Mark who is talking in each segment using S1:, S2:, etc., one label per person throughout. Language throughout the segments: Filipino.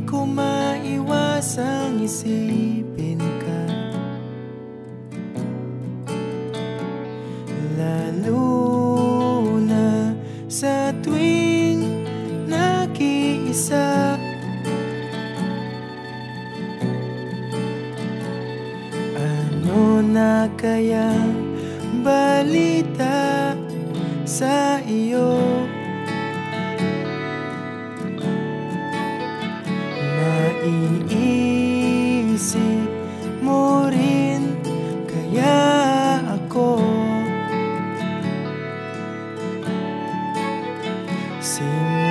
S1: Di ko maiwasang isipin ka Lalo na sa tuwing nag-iisa Ano na kaya balita sa iyo? Naiisip mo rin kaya ako? Sino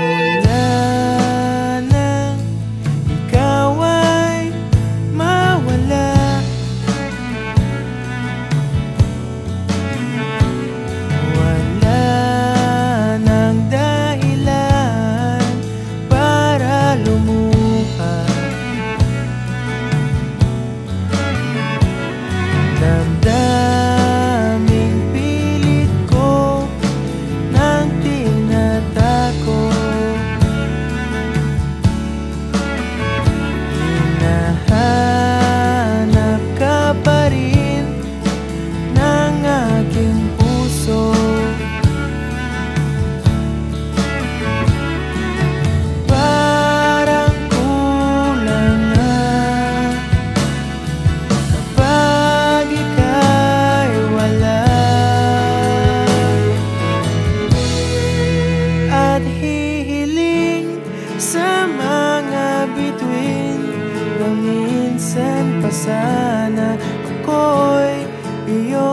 S1: your